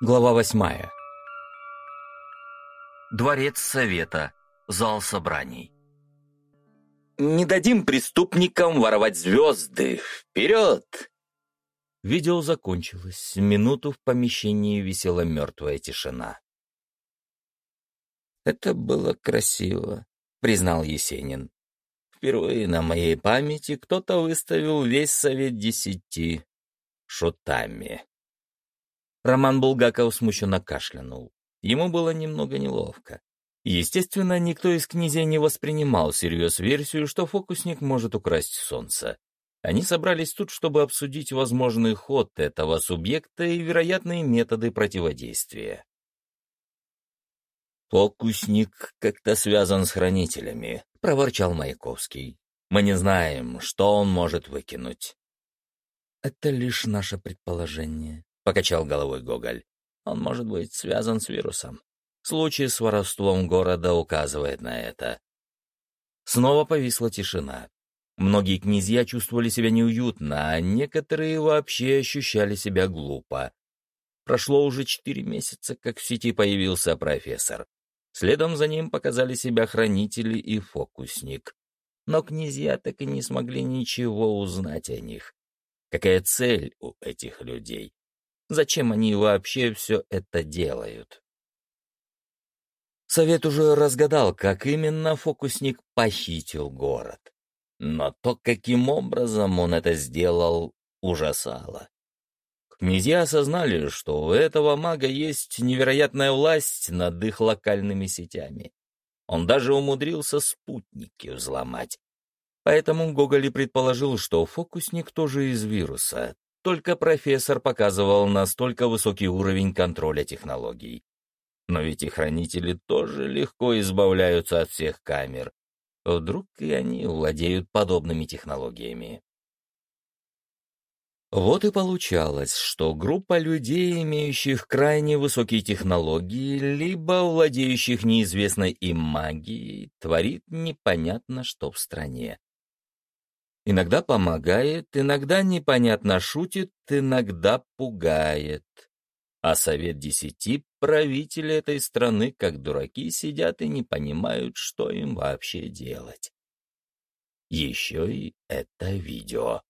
Глава восьмая. Дворец Совета. Зал собраний. «Не дадим преступникам воровать звезды! Вперед!» Видео закончилось. Минуту в помещении висела мертвая тишина. «Это было красиво», — признал Есенин. «Впервые на моей памяти кто-то выставил весь Совет Десяти шутами». Роман Булгаков смущенно кашлянул. Ему было немного неловко. Естественно, никто из князей не воспринимал всерьез версию, что фокусник может украсть солнце. Они собрались тут, чтобы обсудить возможный ход этого субъекта и вероятные методы противодействия. «Фокусник как-то связан с хранителями», — проворчал Маяковский. «Мы не знаем, что он может выкинуть». «Это лишь наше предположение», — покачал головой Гоголь. «Он может быть связан с вирусом. Случай с воровством города указывает на это». Снова повисла тишина. Многие князья чувствовали себя неуютно, а некоторые вообще ощущали себя глупо. Прошло уже четыре месяца, как в сети появился профессор. Следом за ним показали себя хранители и фокусник. Но князья так и не смогли ничего узнать о них. Какая цель у этих людей? Зачем они вообще все это делают? Совет уже разгадал, как именно фокусник похитил город. Но то, каким образом он это сделал, ужасало. Князья осознали, что у этого мага есть невероятная власть над их локальными сетями. Он даже умудрился спутники взломать. Поэтому Гоголь предположил, что фокусник тоже из вируса, только профессор показывал настолько высокий уровень контроля технологий. Но ведь и хранители тоже легко избавляются от всех камер, Вдруг и они владеют подобными технологиями. Вот и получалось, что группа людей, имеющих крайне высокие технологии, либо владеющих неизвестной им магией, творит непонятно что в стране. Иногда помогает, иногда непонятно шутит, иногда пугает. А Совет Десяти, правители этой страны, как дураки, сидят и не понимают, что им вообще делать. Еще и это видео.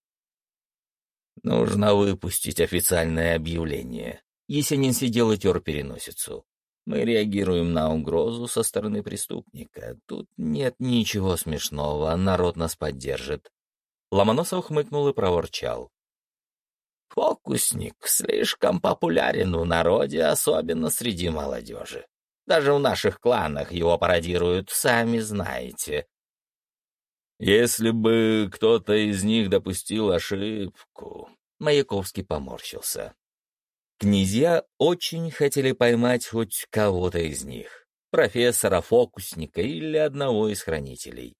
Нужно выпустить официальное объявление. Есенин сидел и тер переносицу. Мы реагируем на угрозу со стороны преступника. Тут нет ничего смешного, народ нас поддержит. Ломоносов хмыкнул и проворчал. Фокусник слишком популярен в народе, особенно среди молодежи. Даже в наших кланах его пародируют, сами знаете. Если бы кто-то из них допустил ошибку, Маяковский поморщился. Князья очень хотели поймать хоть кого-то из них, профессора, фокусника или одного из хранителей.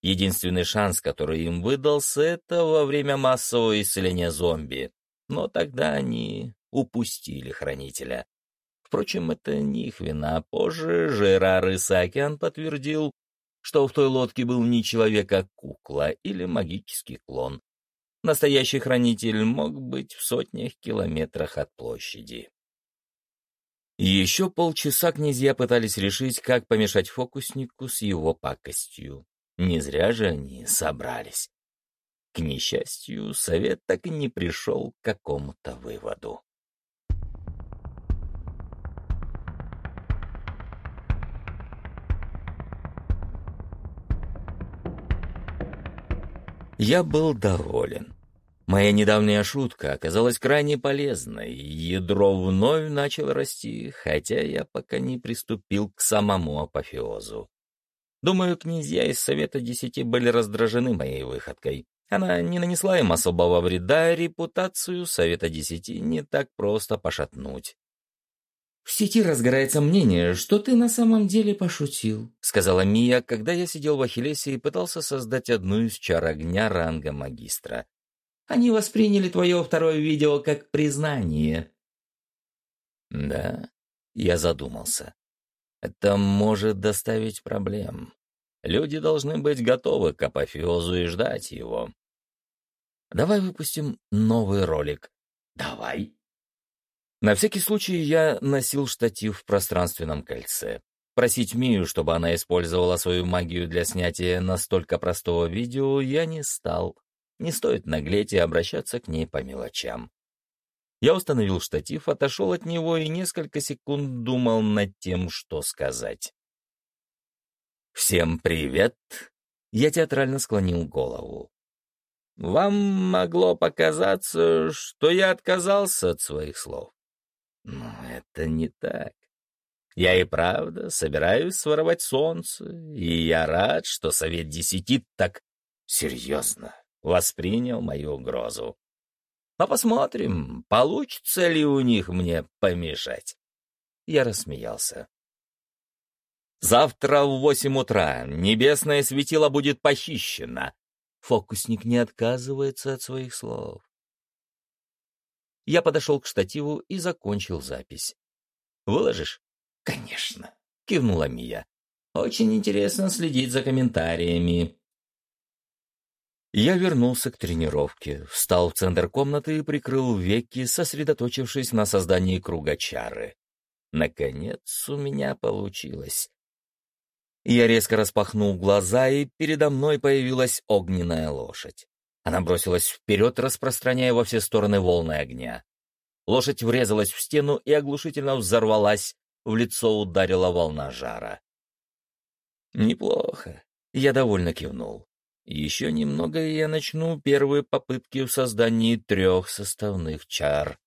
Единственный шанс, который им выдался, это во время массового исцеления зомби но тогда они упустили хранителя. Впрочем, это не их вина. Позже Жерар Исаакян подтвердил, что в той лодке был не человек, а кукла или магический клон. Настоящий хранитель мог быть в сотнях километрах от площади. Еще полчаса князья пытались решить, как помешать фокуснику с его пакостью. Не зря же они собрались. К несчастью, совет так и не пришел к какому-то выводу. Я был доволен. Моя недавняя шутка оказалась крайне полезной, ядро вновь начало расти, хотя я пока не приступил к самому апофеозу. Думаю, князья из Совета Десяти были раздражены моей выходкой. Она не нанесла им особого вреда, репутацию Совета Десяти не так просто пошатнуть. «В сети разгорается мнение, что ты на самом деле пошутил», — сказала Мия, когда я сидел в Ахиллесе и пытался создать одну из чар огня ранга магистра. «Они восприняли твое второе видео как признание». «Да», — я задумался. «Это может доставить проблем. Люди должны быть готовы к апофеозу и ждать его. Давай выпустим новый ролик. Давай. На всякий случай я носил штатив в пространственном кольце. Просить Мию, чтобы она использовала свою магию для снятия настолько простого видео, я не стал. Не стоит наглеть и обращаться к ней по мелочам. Я установил штатив, отошел от него и несколько секунд думал над тем, что сказать. «Всем привет!» Я театрально склонил голову. «Вам могло показаться, что я отказался от своих слов. Но это не так. Я и правда собираюсь своровать солнце, и я рад, что Совет Десяти так серьезно воспринял мою угрозу. А посмотрим, получится ли у них мне помешать. Я рассмеялся. Завтра в восемь утра небесное светило будет похищено. Фокусник не отказывается от своих слов. Я подошел к штативу и закончил запись. «Выложишь?» «Конечно», — кивнула Мия. «Очень интересно следить за комментариями». Я вернулся к тренировке, встал в центр комнаты и прикрыл веки, сосредоточившись на создании круга чары. Наконец у меня получилось. Я резко распахнул глаза, и передо мной появилась огненная лошадь. Она бросилась вперед, распространяя во все стороны волны огня. Лошадь врезалась в стену и оглушительно взорвалась, в лицо ударила волна жара. «Неплохо», — я довольно кивнул. «Еще немного, и я начну первые попытки в создании трех составных чар».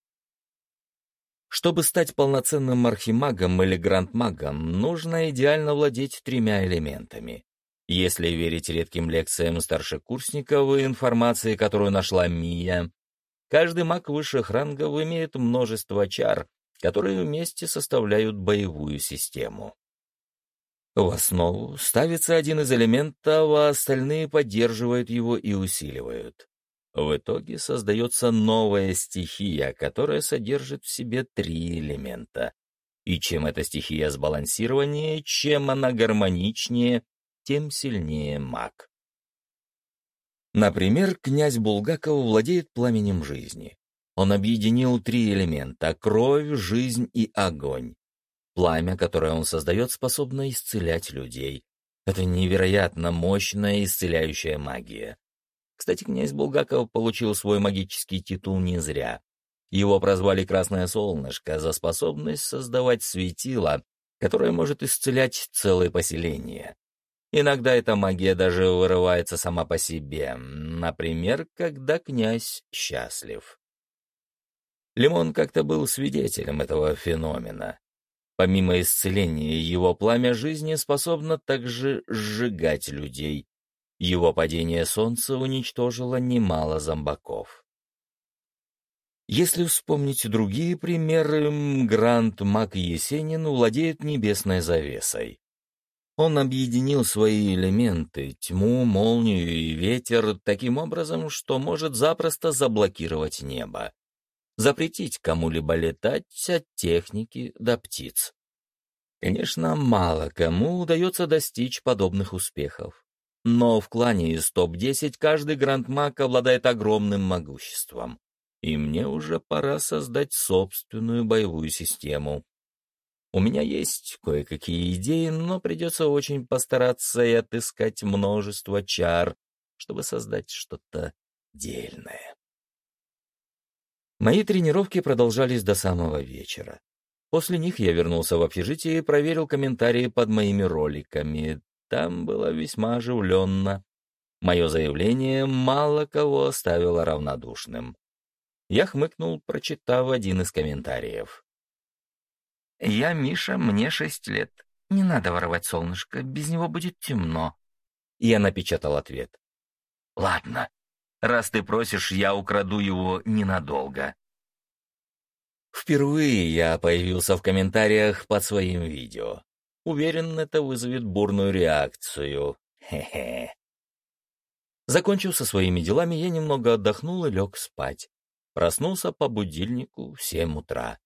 Чтобы стать полноценным архимагом или грандмагом, нужно идеально владеть тремя элементами. Если верить редким лекциям старшекурсников и информации, которую нашла Мия, каждый маг высших рангов имеет множество чар, которые вместе составляют боевую систему. В основу ставится один из элементов, а остальные поддерживают его и усиливают. В итоге создается новая стихия, которая содержит в себе три элемента. И чем эта стихия сбалансированнее, чем она гармоничнее, тем сильнее маг. Например, князь Булгаков владеет пламенем жизни. Он объединил три элемента — кровь, жизнь и огонь. Пламя, которое он создает, способно исцелять людей. Это невероятно мощная исцеляющая магия. Кстати, князь Булгаков получил свой магический титул не зря. Его прозвали «Красное солнышко» за способность создавать светило, которое может исцелять целое поселение. Иногда эта магия даже вырывается сама по себе, например, когда князь счастлив. Лимон как-то был свидетелем этого феномена. Помимо исцеления, его пламя жизни способно также сжигать людей, его падение солнца уничтожило немало зомбаков. Если вспомнить другие примеры, Грант Мак Есенин владеет небесной завесой. Он объединил свои элементы — тьму, молнию и ветер — таким образом, что может запросто заблокировать небо. Запретить кому-либо летать от техники до птиц. Конечно, мало кому удается достичь подобных успехов. Но в клане из топ-10 каждый грандмаг обладает огромным могуществом. И мне уже пора создать собственную боевую систему. У меня есть кое-какие идеи, но придется очень постараться и отыскать множество чар, чтобы создать что-то дельное. Мои тренировки продолжались до самого вечера. После них я вернулся в общежитие и проверил комментарии под моими роликами. Там было весьма оживленно. Мое заявление мало кого оставило равнодушным. Я хмыкнул, прочитав один из комментариев. «Я Миша, мне шесть лет. Не надо воровать солнышко, без него будет темно». Я напечатал ответ. «Ладно, раз ты просишь, я украду его ненадолго». Впервые я появился в комментариях под своим видео. Уверен, это вызовет бурную реакцию. Хе-хе. Закончив со своими делами, я немного отдохнул и лег спать. Проснулся по будильнику в семь утра.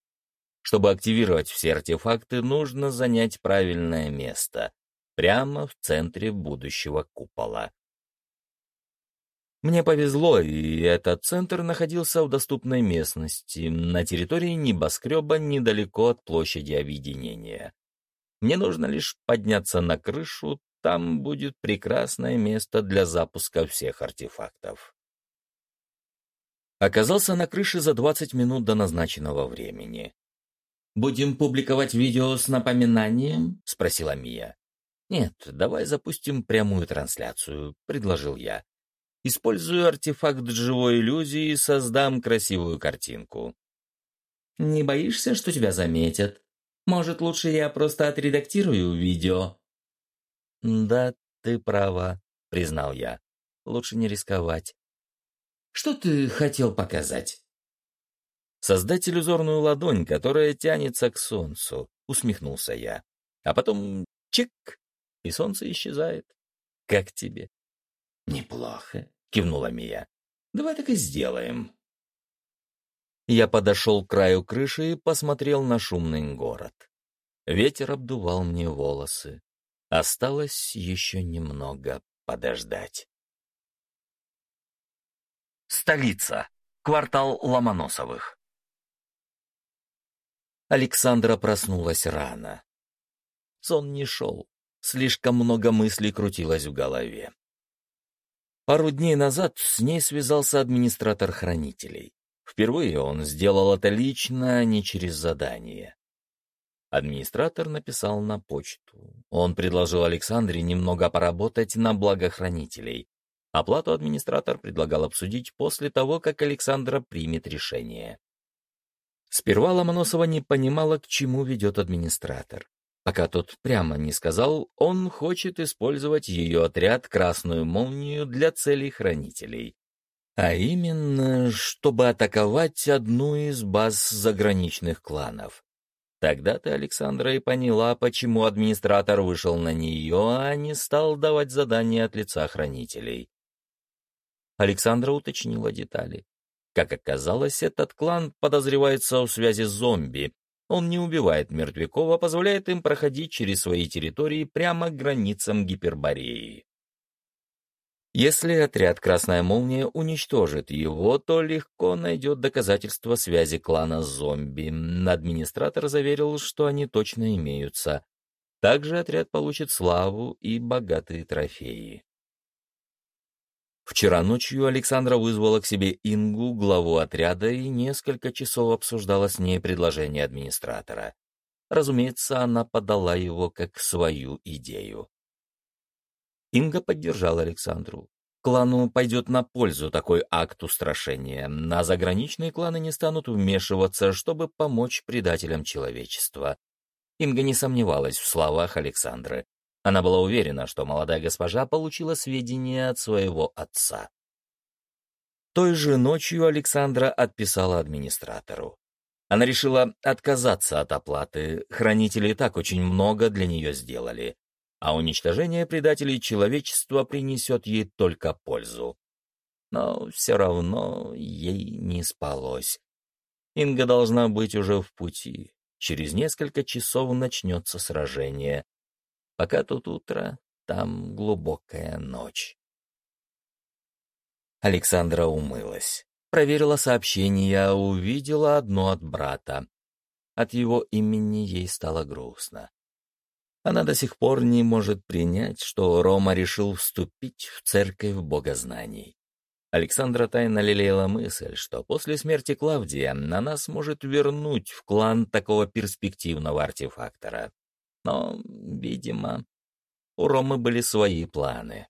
Чтобы активировать все артефакты, нужно занять правильное место, прямо в центре будущего купола. Мне повезло, и этот центр находился в доступной местности, на территории небоскреба недалеко от площади объединения. Мне нужно лишь подняться на крышу, там будет прекрасное место для запуска всех артефактов. Оказался на крыше за 20 минут до назначенного времени. «Будем публиковать видео с напоминанием?» — спросила Мия. «Нет, давай запустим прямую трансляцию», — предложил я. Использую артефакт живой иллюзии и создам красивую картинку. «Не боишься, что тебя заметят? Может, лучше я просто отредактирую видео?» «Да, ты права», — признал я. «Лучше не рисковать». «Что ты хотел показать?» «Создать иллюзорную ладонь, которая тянется к солнцу», — усмехнулся я. А потом чик, и солнце исчезает. Как тебе? «Неплохо», — кивнула Мия. «Давай так и сделаем». Я подошел к краю крыши и посмотрел на шумный город. Ветер обдувал мне волосы. Осталось еще немного подождать. Столица. Квартал Ломоносовых. Александра проснулась рано. Сон не шел. Слишком много мыслей крутилось в голове. Пару дней назад с ней связался администратор хранителей. Впервые он сделал это лично, а не через задание. Администратор написал на почту. Он предложил Александре немного поработать на благо хранителей. Оплату администратор предлагал обсудить после того, как Александра примет решение. Сперва Ломоносова не понимала, к чему ведет администратор. Пока тот прямо не сказал, он хочет использовать ее отряд «Красную молнию» для целей хранителей. А именно, чтобы атаковать одну из баз заграничных кланов. Тогда-то Александра и поняла, почему администратор вышел на нее, а не стал давать задания от лица хранителей. Александра уточнила детали. Как оказалось, этот клан подозревается в связи с зомби, он не убивает мертвяков, а позволяет им проходить через свои территории прямо к границам Гипербореи. Если отряд «Красная молния» уничтожит его, то легко найдет доказательства связи клана с зомби. Администратор заверил, что они точно имеются. Также отряд получит славу и богатые трофеи. Вчера ночью Александра вызвала к себе Ингу, главу отряда, и несколько часов обсуждала с ней предложение администратора. Разумеется, она подала его как свою идею. Инга поддержала Александру. Клану пойдет на пользу такой акт устрашения, а заграничные кланы не станут вмешиваться, чтобы помочь предателям человечества. Инга не сомневалась в словах Александры. Она была уверена, что молодая госпожа получила сведения от своего отца. Той же ночью Александра отписала администратору. Она решила отказаться от оплаты, хранители так очень много для нее сделали, а уничтожение предателей человечества принесет ей только пользу. Но все равно ей не спалось. Инга должна быть уже в пути. Через несколько часов начнется сражение, Пока тут утро, там глубокая ночь. Александра умылась, проверила сообщение, увидела одно от брата. От его имени ей стало грустно. Она до сих пор не может принять, что Рома решил вступить в церковь богознаний. Александра тайно лелеяла мысль, что после смерти Клавдия она сможет вернуть в клан такого перспективного артефактора. Но, видимо, у Ромы были свои планы.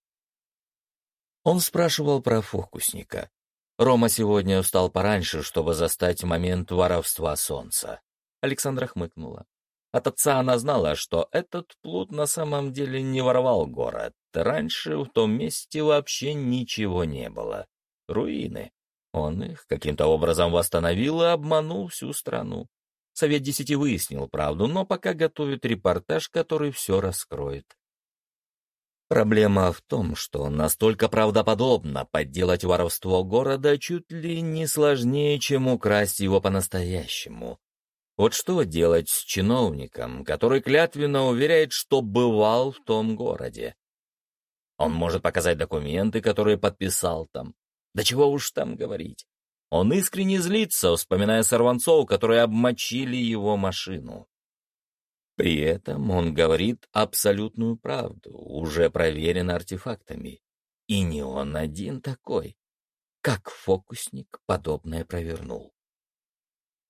Он спрашивал про фокусника. Рома сегодня устал пораньше, чтобы застать момент воровства солнца. Александра хмыкнула. От отца она знала, что этот плут на самом деле не воровал город. Раньше в том месте вообще ничего не было. Руины. Он их каким-то образом восстановил и обманул всю страну. Совет Десяти выяснил правду, но пока готовит репортаж, который все раскроет. Проблема в том, что настолько правдоподобно подделать воровство города чуть ли не сложнее, чем украсть его по-настоящему. Вот что делать с чиновником, который клятвенно уверяет, что бывал в том городе? Он может показать документы, которые подписал там, Да чего уж там говорить. Он искренне злится, вспоминая сорванцов, которые обмочили его машину. При этом он говорит абсолютную правду, уже проверено артефактами. И не он один такой. Как фокусник подобное провернул.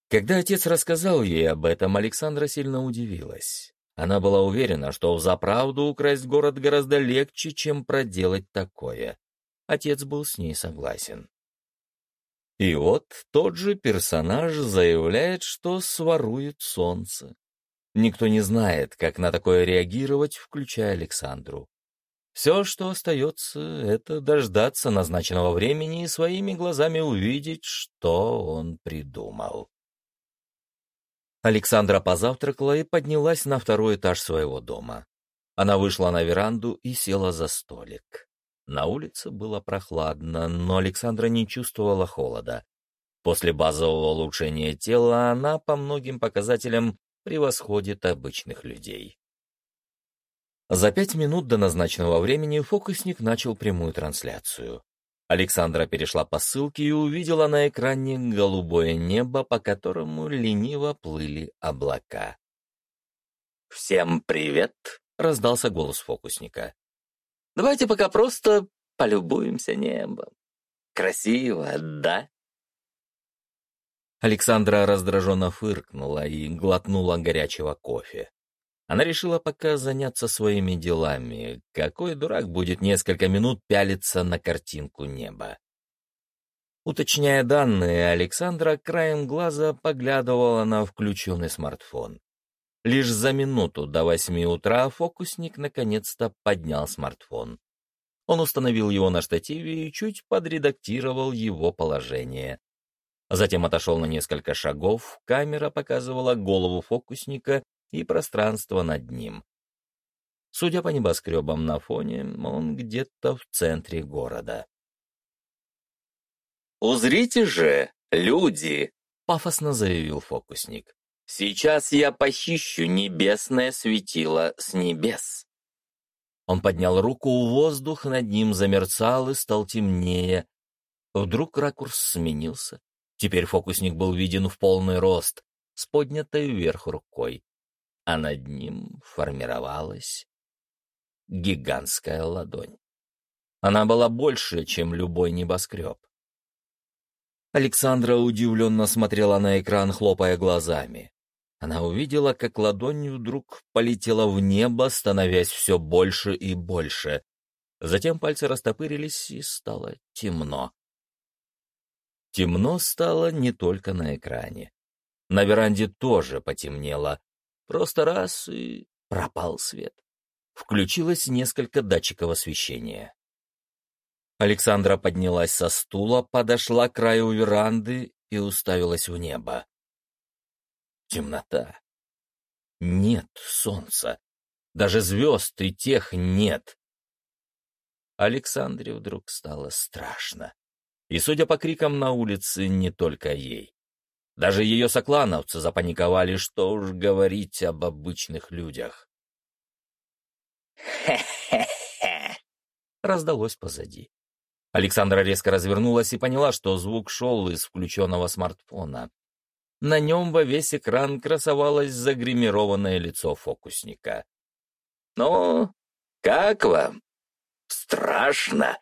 Когда отец рассказал ей об этом, Александра сильно удивилась. Она была уверена, что в заправду украсть город гораздо легче, чем проделать такое. Отец был с ней согласен. И вот тот же персонаж заявляет, что сворует солнце. Никто не знает, как на такое реагировать, включая Александру. Все, что остается, это дождаться назначенного времени и своими глазами увидеть, что он придумал. Александра позавтракала и поднялась на второй этаж своего дома. Она вышла на веранду и села за столик. На улице было прохладно, но Александра не чувствовала холода. После базового улучшения тела она по многим показателям превосходит обычных людей. За пять минут до назначенного времени фокусник начал прямую трансляцию. Александра перешла по ссылке и увидела на экране голубое небо, по которому лениво плыли облака. «Всем привет!» — раздался голос фокусника. «Давайте пока просто полюбуемся небом. Красиво, да?» Александра раздраженно фыркнула и глотнула горячего кофе. Она решила пока заняться своими делами. Какой дурак будет несколько минут пялиться на картинку неба? Уточняя данные, Александра краем глаза поглядывала на включенный смартфон. Лишь за минуту до восьми утра фокусник наконец-то поднял смартфон. Он установил его на штативе и чуть подредактировал его положение. Затем отошел на несколько шагов, камера показывала голову фокусника и пространство над ним. Судя по небоскребам на фоне, он где-то в центре города. «Узрите же, люди!» — пафосно заявил фокусник. «Сейчас я похищу небесное светило с небес». Он поднял руку, воздух над ним замерцал и стал темнее. Вдруг ракурс сменился. Теперь фокусник был виден в полный рост, с поднятой вверх рукой, а над ним формировалась гигантская ладонь. Она была больше, чем любой небоскреб. Александра удивленно смотрела на экран, хлопая глазами. Она увидела, как ладонь вдруг полетела в небо, становясь все больше и больше. Затем пальцы растопырились, и стало темно. Темно стало не только на экране. На веранде тоже потемнело. Просто раз — и пропал свет. Включилось несколько датчиков освещения. Александра поднялась со стула, подошла к краю веранды и уставилась в небо. Темнота. Нет солнца. Даже звезд и тех нет. Александре вдруг стало страшно. И, судя по крикам на улице, не только ей. Даже ее соклановцы запаниковали, что уж говорить об обычных людях. «Хе-хе-хе!» раздалось позади. Александра резко развернулась и поняла, что звук шел из включенного смартфона. На нем во весь экран красовалось загримированное лицо фокусника. «Ну, как вам? Страшно?»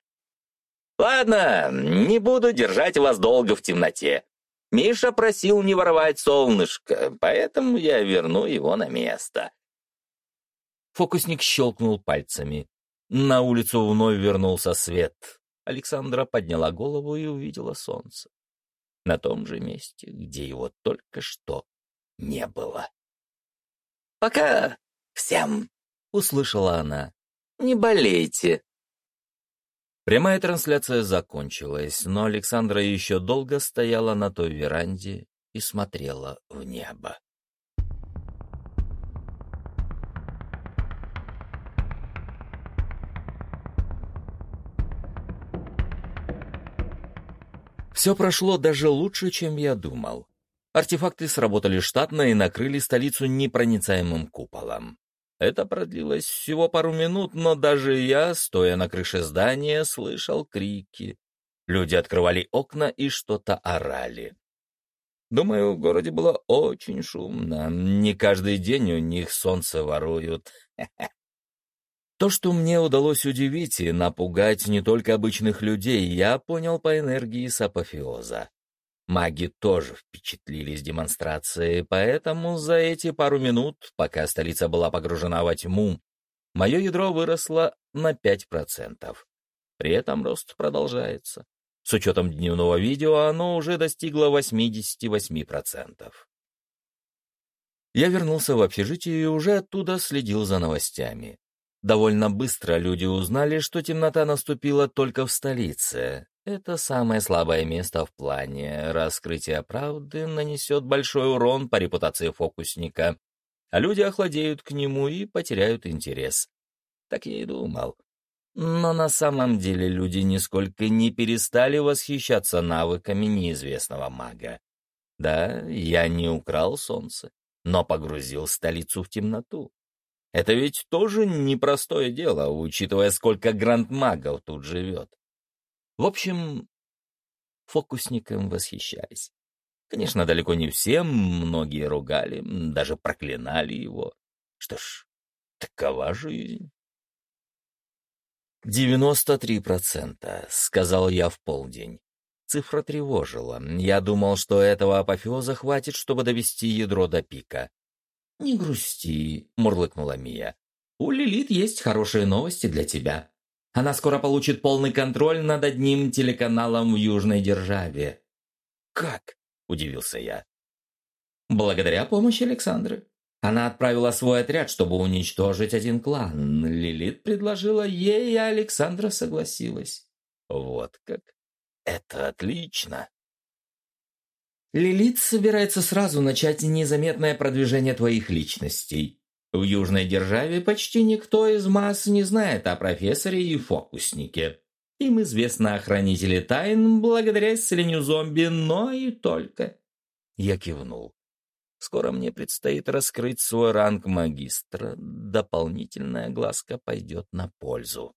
Ладно, не буду держать вас долго в темноте. Миша просил не воровать солнышко, поэтому я верну его на место. Фокусник щелкнул пальцами. На улицу вновь вернулся свет. Александра подняла голову и увидела солнце. На том же месте, где его только что не было. «Пока всем!» — услышала она. «Не болейте!» Прямая трансляция закончилась, но Александра еще долго стояла на той веранде и смотрела в небо. Все прошло даже лучше, чем я думал. Артефакты сработали штатно и накрыли столицу непроницаемым куполом. Это продлилось всего пару минут, но даже я, стоя на крыше здания, слышал крики. Люди открывали окна и что-то орали. Думаю, в городе было очень шумно. Не каждый день у них солнце воруют. То, что мне удалось удивить и напугать не только обычных людей, я понял по энергии с апофеоза. Маги тоже впечатлились демонстрацией, поэтому за эти пару минут, пока столица была погружена во тьму, мое ядро выросло на 5%. При этом рост продолжается. С учетом дневного видео оно уже достигло 88%. Я вернулся в общежитие и уже оттуда следил за новостями. Довольно быстро люди узнали, что темнота наступила только в столице. Это самое слабое место в плане. Раскрытия правды нанесет большой урон по репутации фокусника, а люди охладеют к нему и потеряют интерес. Так я и думал. Но на самом деле люди нисколько не перестали восхищаться навыками неизвестного мага. Да, я не украл солнце, но погрузил столицу в темноту. Это ведь тоже непростое дело, учитывая, сколько гранд-магов тут живет. В общем, фокусникам восхищались. Конечно, далеко не все, многие ругали, даже проклинали его. Что ж, такова жизнь. «Девяносто три процента», — сказал я в полдень. Цифра тревожила. Я думал, что этого апофеоза хватит, чтобы довести ядро до пика. «Не грусти», — мурлыкнула Мия. «У Лилит есть хорошие новости для тебя. Она скоро получит полный контроль над одним телеканалом в Южной Державе». «Как?» — удивился я. «Благодаря помощи Александры. Она отправила свой отряд, чтобы уничтожить один клан. Лилит предложила ей, и Александра согласилась». «Вот как? Это отлично!» Лилит собирается сразу начать незаметное продвижение твоих личностей. В Южной Державе почти никто из масс не знает о профессоре и фокуснике. Им известно о хранителе тайн благодаря исцелению зомби, но и только. Я кивнул. Скоро мне предстоит раскрыть свой ранг магистра. Дополнительная глазка пойдет на пользу.